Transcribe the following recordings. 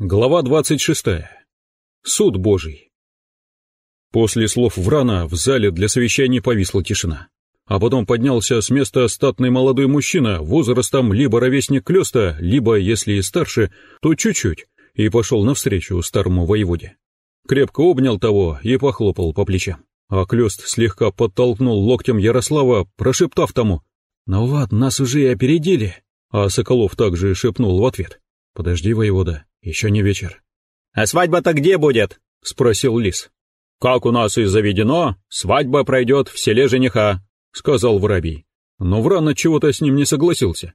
Глава 26. Суд Божий. После слов Врана в зале для совещаний повисла тишина. А потом поднялся с места статный молодой мужчина, возрастом либо ровесник Клёста, либо, если и старше, то чуть-чуть, и пошел навстречу старому воеводе. Крепко обнял того и похлопал по плечам. А Клёст слегка подтолкнул локтем Ярослава, прошептав тому «Ну вот, нас уже и опередили», а Соколов также шепнул в ответ «Подожди, воевода, еще не вечер. «А свадьба-то где будет?» — спросил Лис. «Как у нас и заведено, свадьба пройдет в селе жениха», — сказал Воробей. Но Вран от чего-то с ним не согласился.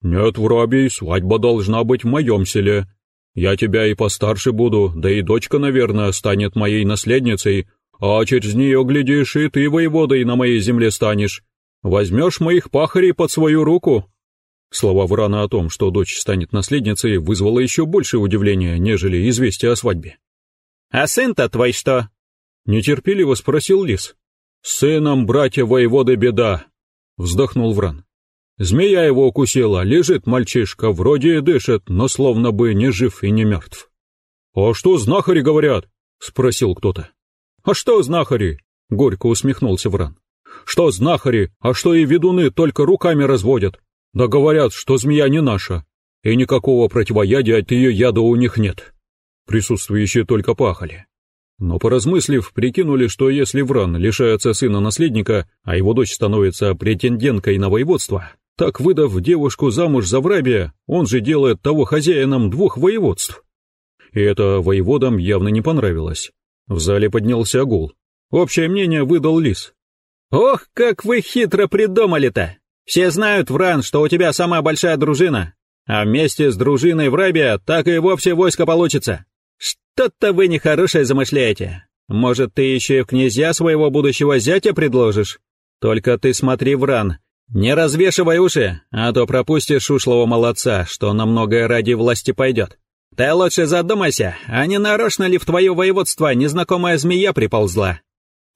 «Нет, Воробей, свадьба должна быть в моем селе. Я тебя и постарше буду, да и дочка, наверное, станет моей наследницей, а через нее, глядишь, и ты воеводой на моей земле станешь. Возьмешь моих пахарей под свою руку, Слова Врана о том, что дочь станет наследницей, вызвало еще больше удивления, нежели известие о свадьбе. «А сын-то твой что?» — нетерпеливо спросил Лис. «Сыном братья воеводы беда», — вздохнул Вран. «Змея его укусила, лежит мальчишка, вроде и дышит, но словно бы не жив и не мертв». «А что знахари говорят?» — спросил кто-то. «А что знахари?» — горько усмехнулся Вран. «Что знахари, а что и ведуны только руками разводят. Да говорят, что змея не наша, и никакого противоядия от ее яда у них нет. Присутствующие только пахали. Но поразмыслив, прикинули, что если Вран лишается сына-наследника, а его дочь становится претенденткой на воеводство, так, выдав девушку замуж за Врабия, он же делает того хозяином двух воеводств. И это воеводам явно не понравилось. В зале поднялся гул. Общее мнение выдал Лис. «Ох, как вы хитро придумали-то! Все знают, Вран, что у тебя самая большая дружина, а вместе с дружиной Врабия так и вовсе войско получится. Что-то вы нехорошее замышляете. Может, ты еще и в князья своего будущего зятя предложишь? Только ты смотри, Вран, не развешивай уши, а то пропустишь ушлого молодца, что на многое ради власти пойдет. Ты лучше задумайся, а не нарочно ли в твое воеводство незнакомая змея приползла?»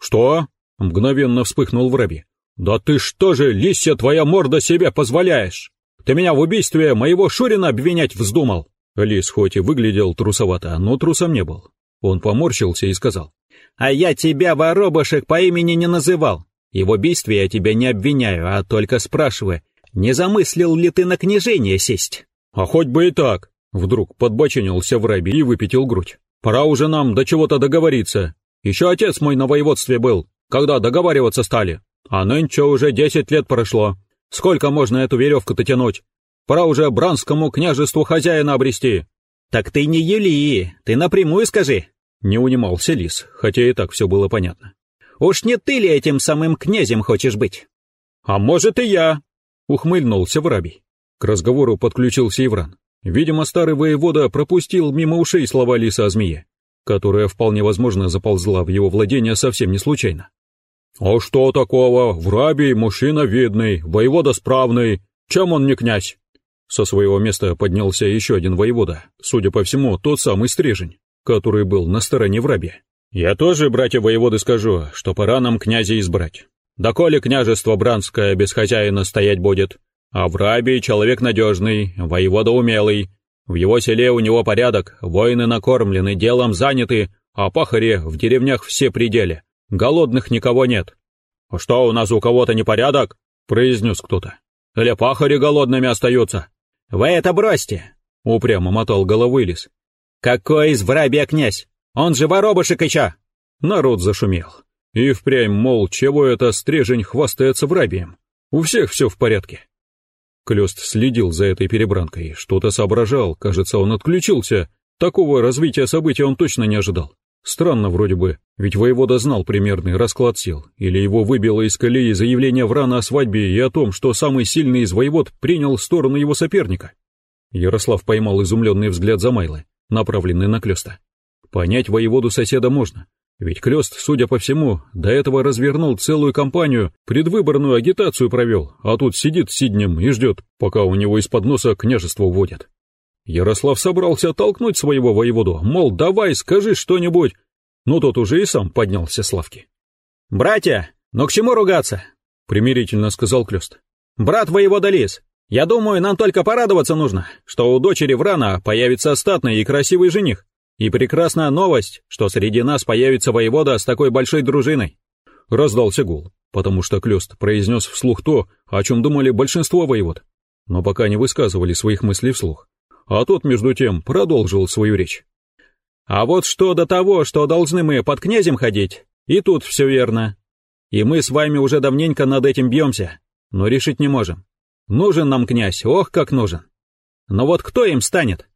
«Что?» — мгновенно вспыхнул Враби. «Да ты что же, лисья твоя морда, себе позволяешь? Ты меня в убийстве моего Шурина обвинять вздумал?» Лис хоть и выглядел трусовато, но трусом не был. Он поморщился и сказал. «А я тебя, воробушек, по имени не называл. И в убийстве я тебя не обвиняю, а только спрашиваю, не замыслил ли ты на княжение сесть?» «А хоть бы и так!» Вдруг подбоченился в рабе и выпятил грудь. «Пора уже нам до чего-то договориться. Еще отец мой на воеводстве был, когда договариваться стали. А нынче уже десять лет прошло. Сколько можно эту веревку-то тянуть? Пора уже Бранскому княжеству хозяина обрести. Так ты не Юлии, ты напрямую скажи. Не унимался лис, хотя и так все было понятно. Уж не ты ли этим самым князем хочешь быть? А может и я, ухмыльнулся Воробий. К разговору подключился Ивран. Видимо, старый воевода пропустил мимо ушей слова лиса о змее, которая вполне возможно заползла в его владение совсем не случайно. «А что такого? Врабий мужчина видный, воевода справный. Чем он не князь?» Со своего места поднялся еще один воевода, судя по всему, тот самый Стрежень, который был на стороне Враби. «Я тоже, братья воеводы, скажу, что пора нам князя избрать. Доколе княжество Бранское без хозяина стоять будет, а Врабий человек надежный, воевода умелый, в его селе у него порядок, воины накормлены, делом заняты, а пахари в деревнях все пределе. Голодных никого нет. Что, у нас у кого-то непорядок? произнес кто-то. Или пахари голодными остаются? Вы это бросьте, упрямо мотал головой лис. Какой из врабия князь? Он же воробушек еще. Народ зашумел. И впрямь, мол, чего это стрежень хвастается врабием? У всех все в порядке. Клёст следил за этой перебранкой, что-то соображал, кажется, он отключился. Такого развития событий он точно не ожидал. Странно вроде бы, ведь воевода знал примерный расклад сил, или его выбило из колеи заявление Врана о свадьбе и о том, что самый сильный из воевод принял сторону его соперника. Ярослав поймал изумленный взгляд Замайлы, направленный на Клёста. Понять воеводу соседа можно, ведь Клёст, судя по всему, до этого развернул целую кампанию, предвыборную агитацию провел, а тут сидит сиднем и ждет, пока у него из-под носа княжество уводят. Ярослав собрался оттолкнуть своего воеводу, мол, давай, скажи что-нибудь, но тот уже и сам поднялся с лавки. «Братья, но к чему ругаться?» — примирительно сказал Клёст. «Брат воевода Лис, Я думаю, нам только порадоваться нужно, что у дочери Врана появится статный и красивый жених. И прекрасная новость, что среди нас появится воевода с такой большой дружиной. Раздался гул, потому что Клёст произнес вслух то, о чем думали большинство воевод, но пока не высказывали своих мыслей вслух. А тот, между тем, продолжил свою речь. «А вот что до того, что должны мы под князем ходить, и тут все верно. И мы с вами уже давненько над этим бьемся, но решить не можем. Нужен нам князь, ох, как нужен. Но вот кто им станет?»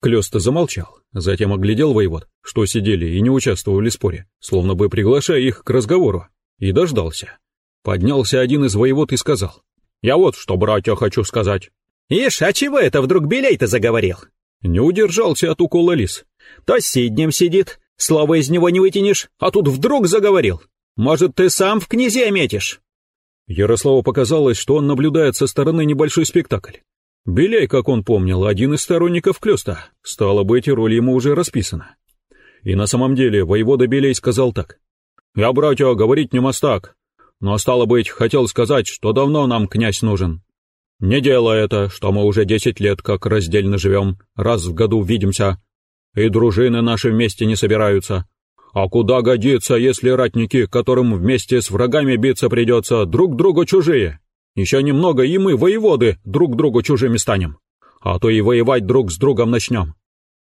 Клёста замолчал, затем оглядел воевод, что сидели и не участвовали в споре, словно бы приглашая их к разговору, и дождался. Поднялся один из воевод и сказал, «Я вот что, братья, хочу сказать». «Ишь, а чего это вдруг Белей-то заговорил?» Не удержался от укола лис. «То сиднем сидит, слова из него не вытянешь, а тут вдруг заговорил. Может, ты сам в князе метишь?» Ярославу показалось, что он наблюдает со стороны небольшой спектакль. Беляй, как он помнил, один из сторонников Клёста, стало быть, роль ему уже расписана. И на самом деле воевода Белей сказал так. «Я, братья, говорить не мастак, но, стало быть, хотел сказать, что давно нам князь нужен. Не дело это, что мы уже десять лет как раздельно живем, раз в году видимся, и дружины наши вместе не собираются, а куда годится, если ратники, которым вместе с врагами биться придется, друг другу чужие? Еще немного, и мы, воеводы, друг другу чужими станем. А то и воевать друг с другом начнем.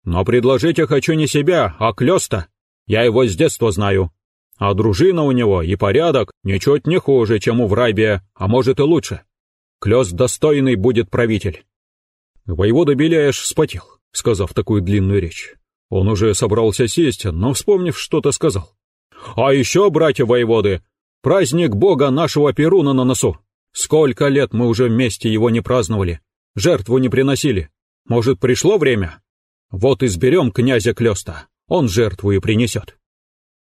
Но предложить я хочу не себя, а Клёста. Я его с детства знаю. А дружина у него и порядок ничуть не хуже, чем у Врайбия, а может и лучше. Клёст достойный будет правитель. Воевода Беляеш вспотел, сказав такую длинную речь. Он уже собрался сесть, но, вспомнив, что-то сказал. «А еще, братья-воеводы, праздник бога нашего Перуна на носу. Сколько лет мы уже вместе его не праздновали, жертву не приносили. Может, пришло время? Вот изберем князя Клёста, он жертву и принесет».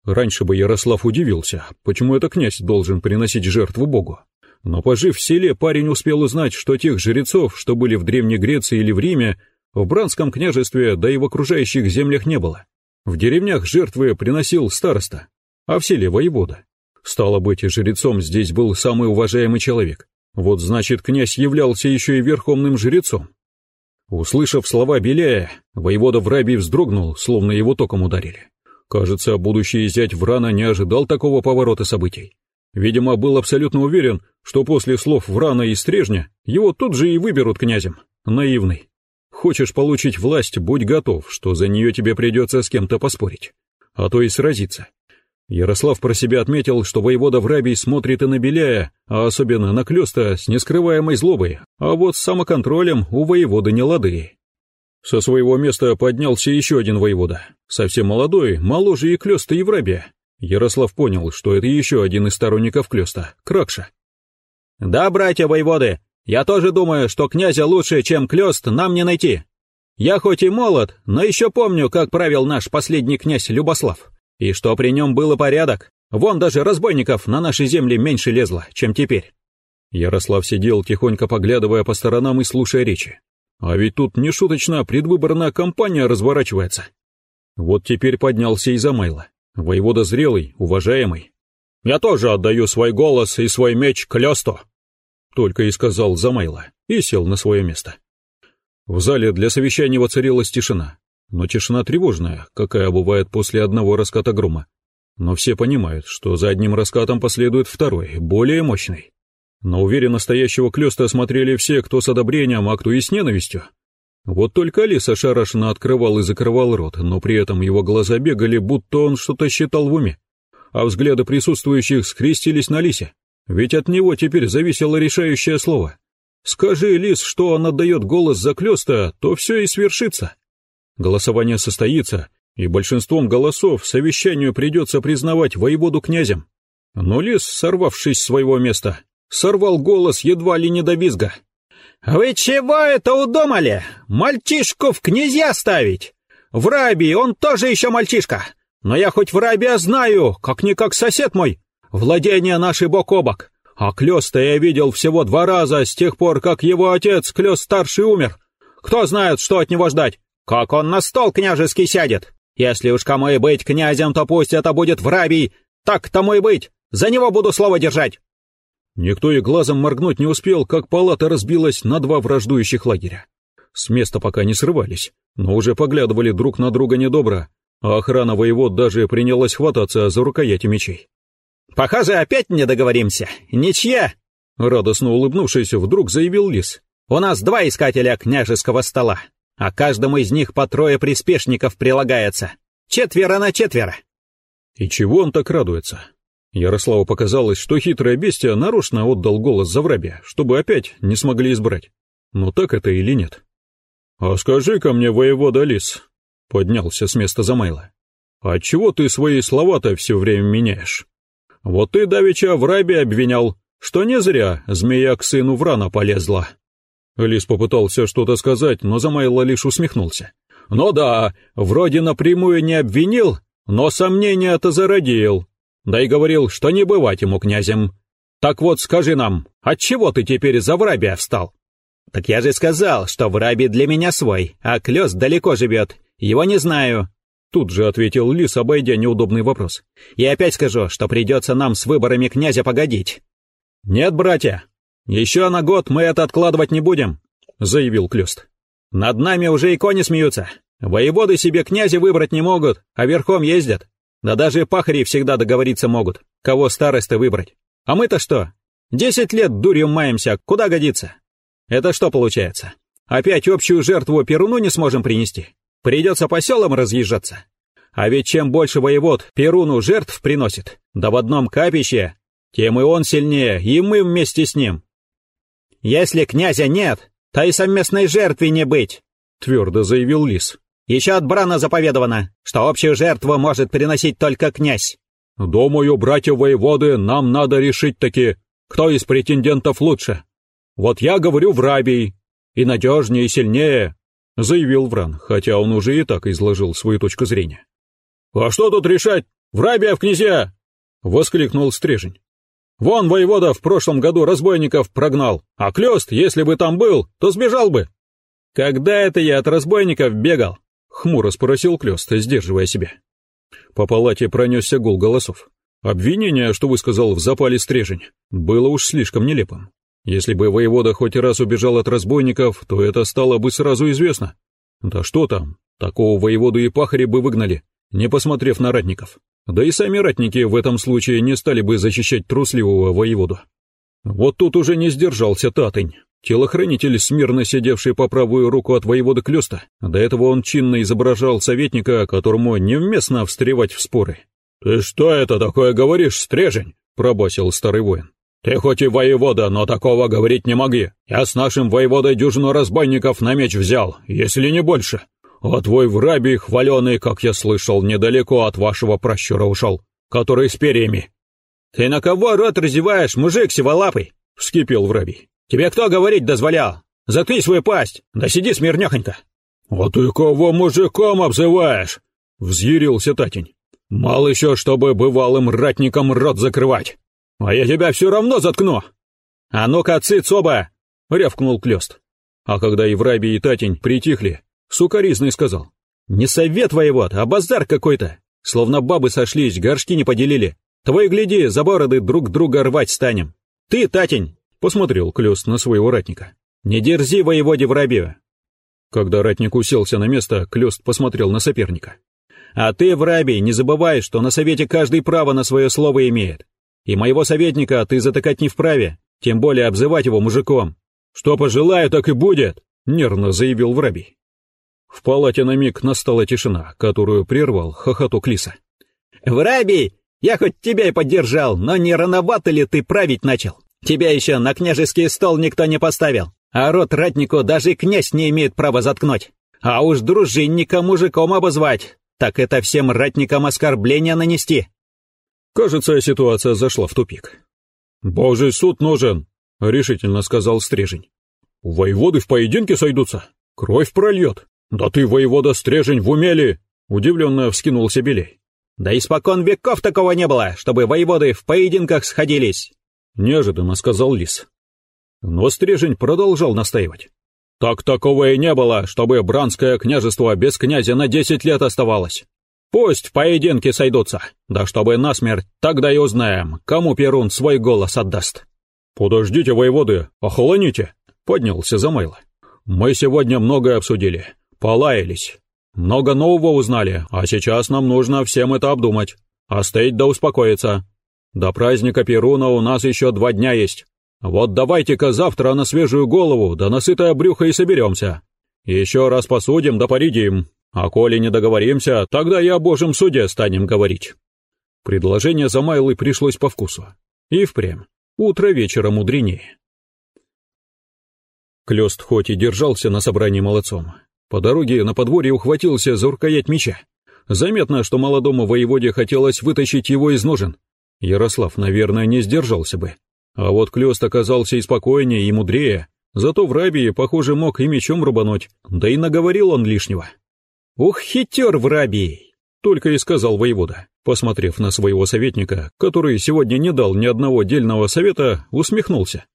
Раньше бы Ярослав удивился, почему это князь должен приносить жертву богу. Но пожив в селе, парень успел узнать, что тех жрецов, что были в Древней Греции или в Риме, в Бранском княжестве, да и в окружающих землях не было. В деревнях жертвы приносил староста, а в селе воевода. Стало быть, жрецом здесь был самый уважаемый человек. Вот значит, князь являлся еще и верховным жрецом. Услышав слова Беляя, воевода Врабий вздрогнул, словно его током ударили. Кажется, будущий зять Врана не ожидал такого поворота событий. Видимо, был абсолютно уверен, что после слов Врана и Стрежня его тут же и выберут князем. Наивный. Хочешь получить власть, будь готов, что за нее тебе придется с кем-то поспорить, а то и сразиться. Ярослав про себя отметил, что воевода Врабий смотрит и на Беляя, а особенно на Клёста с нескрываемой злобой, а вот с самоконтролем у воеводы не лады. Со своего места поднялся еще один воевода, совсем молодой, моложе и Клёста Еврабия. Ярослав понял, что это еще один из сторонников Клёста, Кракша. «Да, братья воеводы, я тоже думаю, что князя лучше, чем Клёст, нам не найти. Я хоть и молод, но еще помню, как правил наш последний князь Любослав, и что при нем было порядок. Вон даже разбойников на нашей земле меньше лезло, чем теперь». Ярослав сидел, тихонько поглядывая по сторонам и слушая речи. А ведь тут нешуточно предвыборная кампания разворачивается. Вот теперь поднялся Изамайло, воевода зрелый, уважаемый. «Я тоже отдаю свой голос и свой меч Клёсту», только и сказал Замайло, и сел на свое место. В зале для совещания воцарилась тишина, но тишина тревожная, какая бывает после одного раската грома. Но все понимают, что за одним раскатом последует второй, более мощный. На уверенно стоящего клёста смотрели все, кто с одобрением, а кто и с ненавистью. Вот только Алиса шарашенно открывал и закрывал рот, но при этом его глаза бегали, будто он что-то считал в уме, а взгляды присутствующих скрестились на Лисе. Ведь от него теперь зависело решающее слово. Скажи, Лис, что он отдает голос за Клёста, то все и свершится. Голосование состоится, и большинством голосов совещанию придется признавать воеводу князем. Но Лис, сорвавшись с своего места, сорвал голос едва ли не до визга. «Вы чего это удумали? Мальчишку в князья ставить? В Рабии он тоже еще мальчишка, но я хоть в Рабия знаю, как-никак сосед мой, Владение наши бок о бок. А Клёста я видел всего два раза с тех пор, как его отец, Клёст-старший, умер. Кто знает, что от него ждать? Как он на стол княжеский сядет? Если уж кому и быть князем, то пусть это будет Врабий. Так тому и быть. За него буду слово держать. Никто и глазом моргнуть не успел, как палата разбилась на два враждующих лагеря. С места пока не срывались, но уже поглядывали друг на друга недобро, а охрана воевод даже принялась хвататься за рукояти мечей. «Похоже, опять не договоримся. Ничья!» Радостно улыбнувшись, вдруг заявил Лис. «У нас два искателя княжеского стола, а каждому из них по трое приспешников прилагается. Четверо на четверо!» И чего он так радуется? Ярославу показалось, что хитрое бестия нарочно отдал голос Заврабе, чтобы опять не смогли избрать. Но так это или нет? «А скажи-ка мне, воевода Лис», — поднялся с места Замайла, — «отчего ты свои слова-то все время меняешь? Вот ты давеча в рабе обвинял, что не зря змея к сыну Врана полезла». Лис попытался что-то сказать, но Замайло лишь усмехнулся. «Ну да, вроде напрямую не обвинил, но сомнения-то зародил. Да и говорил, что не бывать ему князем. Так вот скажи нам, отчего ты теперь за Врабия встал?» «Так я же сказал, что Враби для меня свой, а Клёс далеко живет, его не знаю». Тут же ответил Лис, обойдя неудобный вопрос. «И опять скажу, что придется нам с выборами князя погодить». «Нет, братья, еще на год мы это откладывать не будем», — заявил Клёст. «Над нами уже и кони смеются. Воеводы себе князя выбрать не могут, а верхом ездят. Да даже пахари всегда договориться могут, кого старосты выбрать. А мы-то что? Десять лет дурью маемся, куда годится? Это что получается? Опять общую жертву Перуну не сможем принести? Придется по селам разъезжаться? А ведь чем больше воевод Перуну жертв приносит, да в одном капище, тем и он сильнее, и мы вместе с ним. Если князя нет, то и совместной жертве не быть, твердо заявил Лис. Еще от Брана заповедовано, что общую жертву может приносить только князь. Думаю, братья-воеводы, нам надо решить таки, кто из претендентов лучше. Вот я говорю в Рабий, и надежнее, и сильнее, заявил Вран, хотя он уже и так изложил свою точку зрения. А что тут решать? В Рабия в князья! воскликнул Стрежень. Вон воевода в прошлом году разбойников прогнал, а Клёст, если бы там был, то сбежал бы. Когда это я от разбойников бегал? Хмуро спросил Клёст, сдерживая себя. По палате пронесся гул голосов. Обвинение, что высказал в запале стрежень, было уж слишком нелепым. Если бы воевода хоть раз убежал от разбойников, то это стало бы сразу известно. Да что там, такого воеводу и пахари бы выгнали, не посмотрев на ратников. Да и сами ратники в этом случае не стали бы защищать трусливого воеводу. Вот тут уже не сдержался Татынь. Телохранитель, смирно сидевший по правую руку от воевода Клёста, до этого он чинно изображал советника, которому невместно встревать в споры. «Ты что это такое говоришь, стрежень?» — пробасил старый воин. «Ты хоть и воевода, но такого говорить не моги. Я с нашим воеводой дюжину разбойников на меч взял, если не больше. А твой врабий хваленый, как я слышал, недалеко от вашего пращура ушел, который с перьями». «Ты на кого рот разеваешь, мужик сиволапый?» — вскипел врабий. Тебе кто говорить дозволял? Заткни свою пасть, да сиди смирнёхонько. А ты кого мужиком обзываешь? Взъярился Татень. Мало еще, чтобы бывалым ратникам рот закрывать. А я тебя все равно заткну. А ну-ка, цыц оба! Рявкнул Клёст. А когда и Враби, и Татень притихли, сукоризный сказал. Не совет воевод, а базар какой-то. Словно бабы сошлись, горшки не поделили. Твой гляди, за бороды друг друга рвать станем. Ты, Татень, Посмотрел Клёст на своего ратника. «Не дерзи воеводе Воробьева!» Когда ратник уселся на место, Клёст посмотрел на соперника. «А ты, Врабий, не забывай, что на совете каждый право на свое слово имеет. И моего советника ты затыкать не вправе, тем более обзывать его мужиком. Что пожелаю, так и будет!» — нервно заявил Врабий. В палате на миг настала тишина, которую прервал хохоток Лиса. «Врабий, я хоть тебя и поддержал, но не рановато ли ты править начал?» Тебя еще на княжеский стол никто не поставил, а рот ратнику даже князь не имеет права заткнуть. А уж дружинника мужиком обозвать, так это всем ратникам оскорбление нанести. Кажется, ситуация зашла в тупик. «Божий суд нужен», — решительно сказал Стрежень. «Воеводы в поединке сойдутся, кровь прольет. Да ты, воевода Стрежень, в умели!» Удивленно вскинулся Белей. «Да испокон веков такого не было, чтобы воеводы в поединках сходились неожиданно сказал Лис. Но Стрежень продолжал настаивать. Так такого и не было, чтобы Бранское княжество без князя на десять лет оставалось. Пусть в поединке сойдутся, да чтобы насмерть, тогда и узнаем, кому Перун свой голос отдаст. «Подождите, воеводы, охолоните!» — поднялся Замайло. «Мы сегодня многое обсудили, полаялись, много нового узнали, а сейчас нам нужно всем это обдумать. Остыть да успокоиться. До праздника Перуна у нас еще два дня есть. Вот давайте-ка завтра на свежую голову да на сытое брюхо и соберемся. Еще раз посудим да поредим. А коли не договоримся, тогда и о божьем суде станем говорить». Предложение Замайлы пришлось по вкусу. И впрямь. Утро вечера мудренее. Клёст хоть и держался на собрании молодцом, по дороге на подворье ухватился за рукоять меча. Заметно, что молодому воеводе хотелось вытащить его из ножен. Ярослав, наверное, не сдержался бы. А вот Клёст оказался и спокойнее, и мудрее, зато в рабии, похоже, мог и мечом рубануть, да и наговорил он лишнего. «Ух, хитер в рабии!» — только и сказал воевода, посмотрев на своего советника, который сегодня не дал ни одного дельного совета, усмехнулся.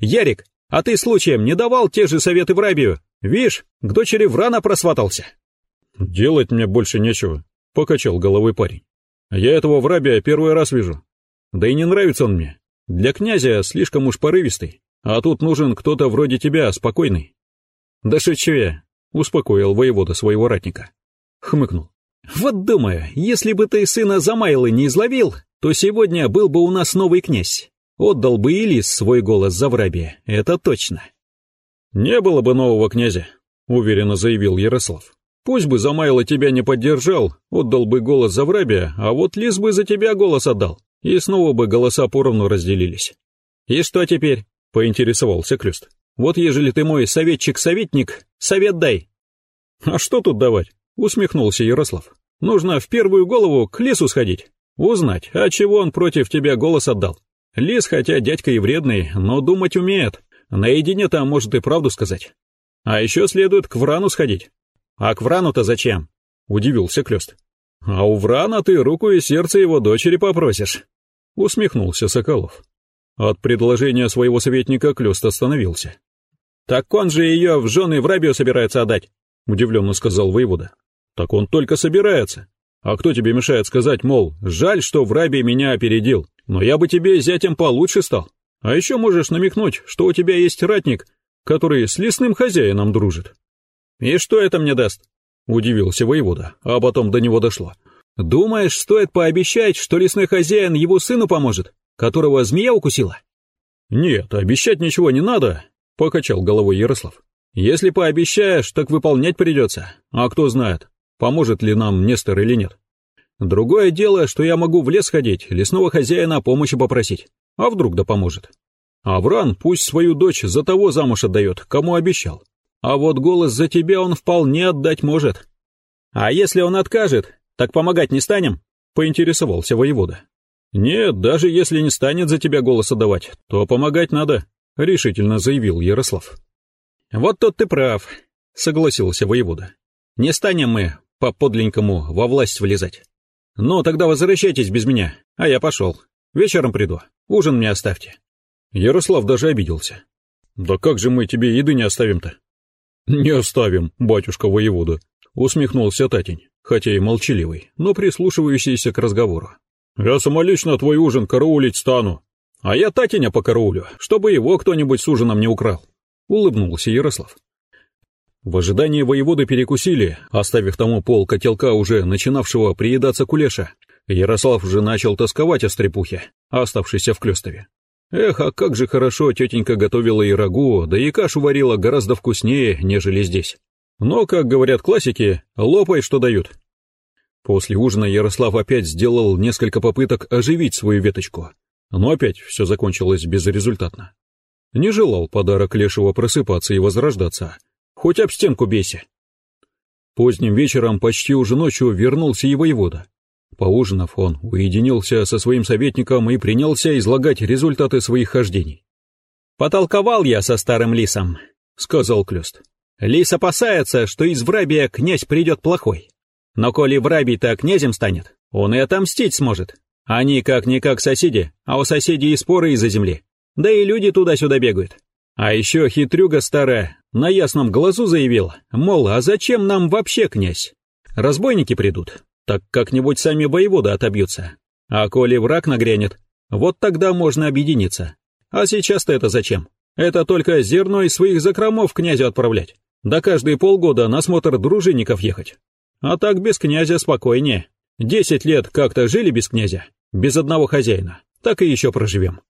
«Ярик, а ты случаем не давал те же советы в рабию? Вишь, к дочери Врана просватался. Делать мне больше нечего, покачал головой парень. Я этого врабия первый раз вижу. Да и не нравится он мне. Для князя слишком уж порывистый, а тут нужен кто-то вроде тебя, спокойный. Да шучу я, успокоил воевода своего ратника. Хмыкнул. Вот думаю, если бы ты сына Замайлы не изловил, то сегодня был бы у нас новый князь. Отдал бы Илис свой голос за врабия, это точно. «Не было бы нового князя», — уверенно заявил Ярослав. «Пусть бы Замайло тебя не поддержал, отдал бы голос за Врабия, а вот Лис бы за тебя голос отдал, и снова бы голоса поровну разделились». «И что теперь?» — поинтересовался Клюст. «Вот ежели ты мой советчик-советник, совет дай». «А что тут давать?» — усмехнулся Ярослав. «Нужно в первую голову к Лису сходить, узнать, а чего он против тебя голос отдал. Лис, хотя дядька и вредный, но думать умеет, Наедине-то может и правду сказать. А еще следует к Врану сходить. А к Врану-то зачем? Удивился Клёст. А у Врана ты руку и сердце его дочери попросишь. Усмехнулся Соколов. От предложения своего советника Клёст остановился. Так он же ее в жены в Рабию собирается отдать, удивленно сказал воевода. Так он только собирается. А кто тебе мешает сказать, мол, жаль, что в Рабии меня опередил, но я бы тебе зятем получше стал. А еще можешь намекнуть, что у тебя есть ратник, который с лесным хозяином дружит. И что это мне даст? Удивился воевода, а потом до него дошло. Думаешь, стоит пообещать, что лесной хозяин его сыну поможет, которого змея укусила? Нет, обещать ничего не надо, покачал головой Ярослав. Если пообещаешь, так выполнять придется. А кто знает, поможет ли нам Нестор или нет. Другое дело, что я могу в лес ходить, лесного хозяина о помощи попросить. А вдруг да поможет? Авран пусть свою дочь за того замуж отдает, кому обещал. А вот голос за тебя он вполне отдать может. А если он откажет, так помогать не станем? Поинтересовался воевода. Нет, даже если не станет за тебя голос отдавать, то помогать надо, решительно заявил Ярослав. Вот тут ты прав, согласился воевода. Не станем мы по подленькому во власть влезать. Ну, тогда возвращайтесь без меня, а я пошел. Вечером приду. Ужин мне оставьте». Ярослав даже обиделся. «Да как же мы тебе еды не оставим-то?» «Не оставим, батюшка воевода», — усмехнулся Татень, хотя и молчаливый, но прислушивающийся к разговору. «Я самолично твой ужин караулить стану, а я Татеня покараулю, чтобы его кто-нибудь с ужином не украл», — улыбнулся Ярослав. В ожидании воеводы перекусили, оставив тому пол котелка уже начинавшего приедаться кулеша, Ярослав уже начал тосковать о стрепухе, оставшейся в Клёстове. Эх, а как же хорошо тетенька готовила и рагу, да и кашу варила гораздо вкуснее, нежели здесь. Но, как говорят классики, лопай, что дают. После ужина Ярослав опять сделал несколько попыток оживить свою веточку, но опять все закончилось безрезультатно. Не желал подарок Лешего просыпаться и возрождаться, хоть об стенку бейся. Поздним вечером, почти уже ночью, вернулся и воевода. Поужинав, он уединился со своим советником и принялся излагать результаты своих хождений. «Потолковал я со старым лисом», — сказал Клёст. «Лис опасается, что из Врабия князь придет плохой. Но коли Врабий-то князем станет, он и отомстить сможет. Они как-никак соседи, а у соседей и споры из-за земли. Да и люди туда-сюда бегают. А еще хитрюга старая на ясном глазу заявила, мол, а зачем нам вообще князь? Разбойники придут, так как-нибудь сами воеводы отобьются. А коли враг нагрянет, вот тогда можно объединиться. А сейчас-то это зачем? Это только зерно из своих закромов князю отправлять. Да каждые полгода на смотр дружинников ехать. А так без князя спокойнее. Десять лет как-то жили без князя, без одного хозяина. Так и еще проживем.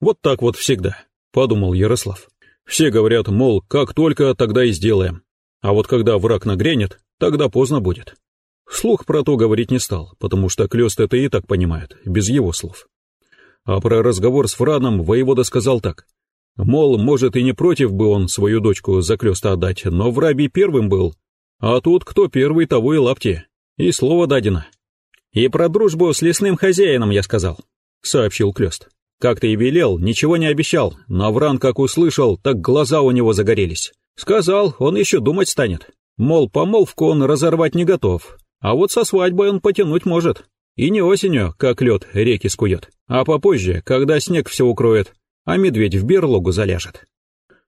Вот так вот всегда, подумал Ярослав. Все говорят, мол, как только, тогда и сделаем. А вот когда враг нагрянет, тогда поздно будет. Слух про то говорить не стал, потому что Клёст это и так понимает, без его слов. А про разговор с Франом воевода сказал так. Мол, может и не против бы он свою дочку за Клёста отдать, но в рабе первым был. А тут кто первый, того и лапти. И слово дадено. И про дружбу с лесным хозяином я сказал, сообщил Клёст. Как ты и велел, ничего не обещал, но Вран как услышал, так глаза у него загорелись. Сказал, он еще думать станет. Мол, помолвку он разорвать не готов, а вот со свадьбой он потянуть может. И не осенью, как лед реки скует, а попозже, когда снег все укроет, а медведь в берлогу заляжет.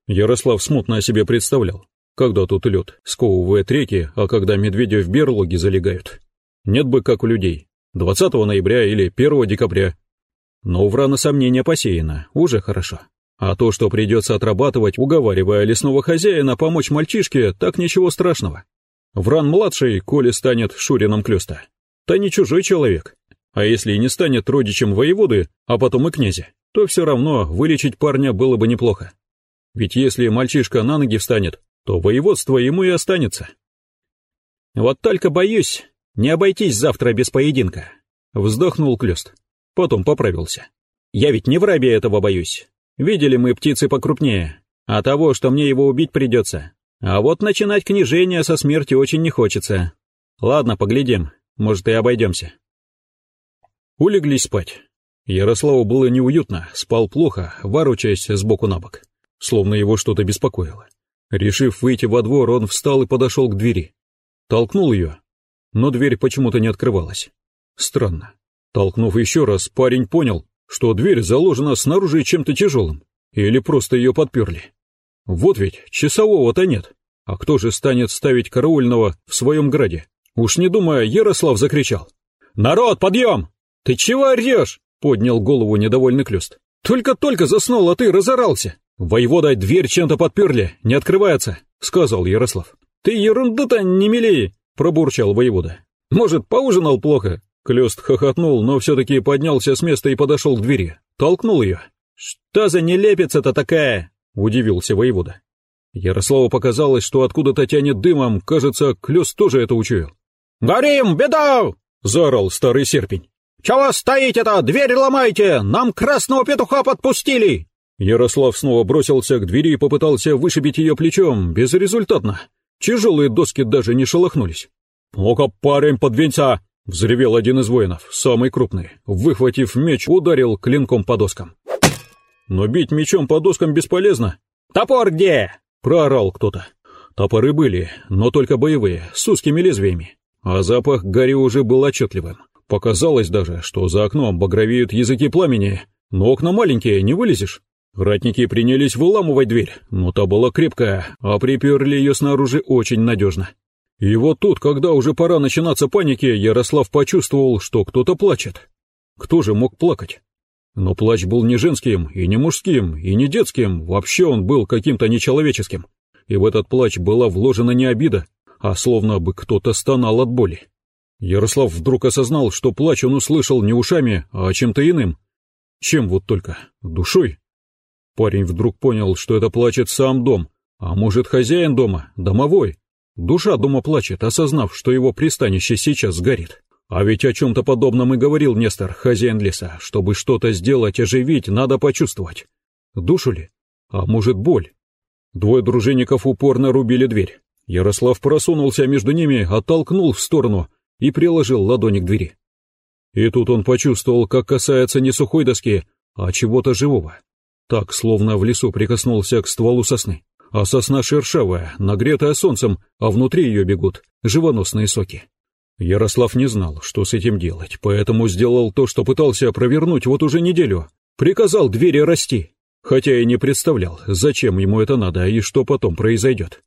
Ярослав смутно о себе представлял, когда тут лед сковывает реки, а когда медведи в берлоги залегают. Нет бы как у людей, 20 ноября или 1 декабря. Но у Врана сомнения посеяно, уже хорошо. А то, что придется отрабатывать, уговаривая лесного хозяина помочь мальчишке, так ничего страшного. Вран-младший, коли станет Шурином Клёста, то не чужой человек. А если и не станет родичем воеводы, а потом и князя, то все равно вылечить парня было бы неплохо. Ведь если мальчишка на ноги встанет, то воеводство ему и останется. Вот только боюсь, не обойтись завтра без поединка. Вздохнул Клёст. Потом поправился. Я ведь не в рабе этого боюсь. Видели мы птицы покрупнее, а того, что мне его убить придется. А вот начинать княжение со смерти очень не хочется. Ладно, поглядим, может и обойдемся. Улеглись спать. Ярославу было неуютно, спал плохо, ворочаясь сбоку на бок, словно его что-то беспокоило. Решив выйти во двор, он встал и подошел к двери. Толкнул ее, но дверь почему-то не открывалась. Странно. Толкнув еще раз, парень понял, что дверь заложена снаружи чем-то тяжелым, или просто ее подперли. Вот ведь часового-то нет. А кто же станет ставить караульного в своем граде? Уж не думая, Ярослав закричал. «Народ, подъем! Ты чего орешь?» — поднял голову недовольный Клюст. «Только-только заснул, а ты разорался. Воевода дверь чем-то подперли, не открывается», — сказал Ярослав. «Ты ерунду-то не мели!» — пробурчал воевода. «Может, поужинал плохо? Клёст хохотнул, но все-таки поднялся с места и подошел к двери. Толкнул ее. «Что за нелепица-то такая?» — удивился воевода. Ярославу показалось, что откуда-то тянет дымом, кажется, Клёст тоже это учуял. «Горим, беда!» — заорал старый серпень. «Чего стоите-то? Дверь ломайте! Нам красного петуха подпустили!» Ярослав снова бросился к двери и попытался вышибить ее плечом, безрезультатно. Тяжелые доски даже не шелохнулись. «Ну-ка, парень, подвинься!» Взревел один из воинов, самый крупный. Выхватив меч, ударил клинком по доскам. Но бить мечом по доскам бесполезно. «Топор где?» — проорал кто-то. Топоры были, но только боевые, с узкими лезвиями. А запах гари уже был отчетливым. Показалось даже, что за окном багровеют языки пламени, но окна маленькие, не вылезешь. Ратники принялись выламывать дверь, но та была крепкая, а приперли ее снаружи очень надежно. И вот тут, когда уже пора начинаться паники, Ярослав почувствовал, что кто-то плачет. Кто же мог плакать? Но плач был не женским, и не мужским, и не детским, вообще он был каким-то нечеловеческим. И в этот плач была вложена не обида, а словно бы кто-то стонал от боли. Ярослав вдруг осознал, что плач он услышал не ушами, а чем-то иным. Чем вот только? Душой? Парень вдруг понял, что это плачет сам дом, а может хозяин дома, домовой, Душа дома плачет, осознав, что его пристанище сейчас сгорит. А ведь о чем-то подобном и говорил Нестор, хозяин леса. Чтобы что-то сделать, оживить, надо почувствовать. Душу ли? А может, боль? Двое дружинников упорно рубили дверь. Ярослав просунулся между ними, оттолкнул в сторону и приложил ладони к двери. И тут он почувствовал, как касается не сухой доски, а чего-то живого. Так, словно в лесу прикоснулся к стволу сосны а сосна шершавая, нагретая солнцем, а внутри ее бегут живоносные соки. Ярослав не знал, что с этим делать, поэтому сделал то, что пытался провернуть вот уже неделю. Приказал двери расти, хотя и не представлял, зачем ему это надо и что потом произойдет.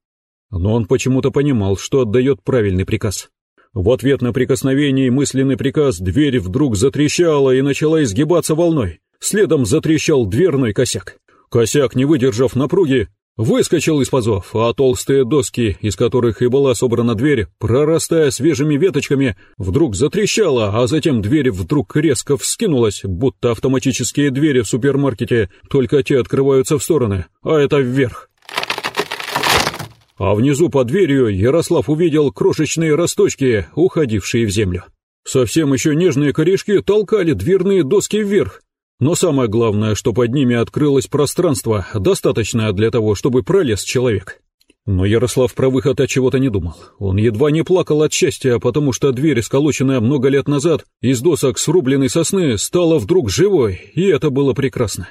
Но он почему-то понимал, что отдает правильный приказ. В ответ на прикосновение мысленный приказ дверь вдруг затрещала и начала изгибаться волной, следом затрещал дверной косяк. Косяк, не выдержав напруги, выскочил из пазов, а толстые доски, из которых и была собрана дверь, прорастая свежими веточками, вдруг затрещала, а затем дверь вдруг резко вскинулась, будто автоматические двери в супермаркете, только те открываются в стороны, а это вверх. А внизу под дверью Ярослав увидел крошечные росточки, уходившие в землю. Совсем еще нежные корешки толкали дверные доски вверх, но самое главное, что под ними открылось пространство, достаточное для того, чтобы пролез человек. Но Ярослав про выход от чего-то не думал. Он едва не плакал от счастья, потому что дверь, сколоченная много лет назад, из досок срубленной сосны, стала вдруг живой, и это было прекрасно.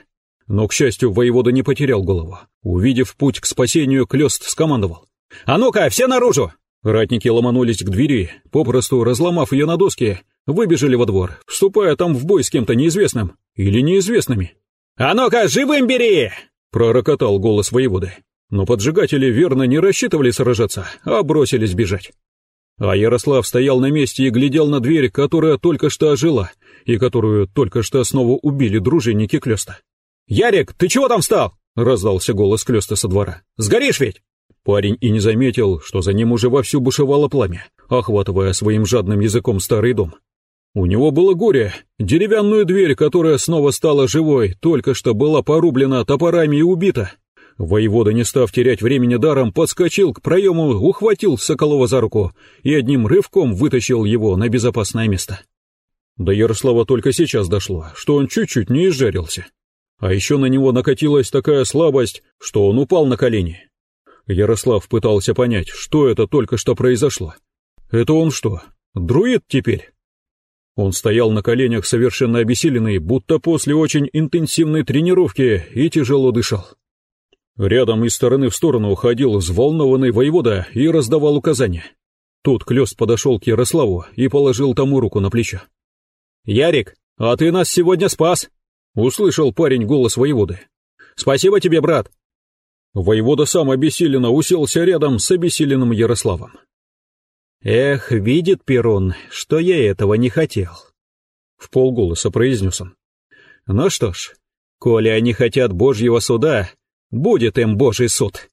Но, к счастью, воевода не потерял голову. Увидев путь к спасению, Клёст скомандовал. «А ну-ка, все наружу!» Ратники ломанулись к двери, попросту разломав ее на доски, выбежали во двор, вступая там в бой с кем-то неизвестным или неизвестными. «А ну-ка, живым бери!» — пророкотал голос воеводы. Но поджигатели верно не рассчитывали сражаться, а бросились бежать. А Ярослав стоял на месте и глядел на дверь, которая только что ожила, и которую только что снова убили дружинники Клёста. «Ярик, ты чего там встал?» — раздался голос Клёста со двора. «Сгоришь ведь?» Парень и не заметил, что за ним уже вовсю бушевало пламя, охватывая своим жадным языком старый дом. У него было горе. Деревянную дверь, которая снова стала живой, только что была порублена топорами и убита. Воевода, не став терять времени даром, подскочил к проему, ухватил Соколова за руку и одним рывком вытащил его на безопасное место. До Ярослава только сейчас дошло, что он чуть-чуть не изжарился. А еще на него накатилась такая слабость, что он упал на колени. Ярослав пытался понять, что это только что произошло. Это он что, друид теперь? Он стоял на коленях совершенно обессиленный, будто после очень интенсивной тренировки, и тяжело дышал. Рядом из стороны в сторону ходил взволнованный воевода и раздавал указания. Тут Клёст подошел к Ярославу и положил тому руку на плечо. «Ярик, а ты нас сегодня спас!» — услышал парень голос воеводы. «Спасибо тебе, брат!» Воевода сам обессиленно уселся рядом с обессиленным Ярославом. «Эх, видит Перун, что я этого не хотел», — в полголоса произнес он. «Ну что ж, коли они хотят Божьего суда, будет им Божий суд».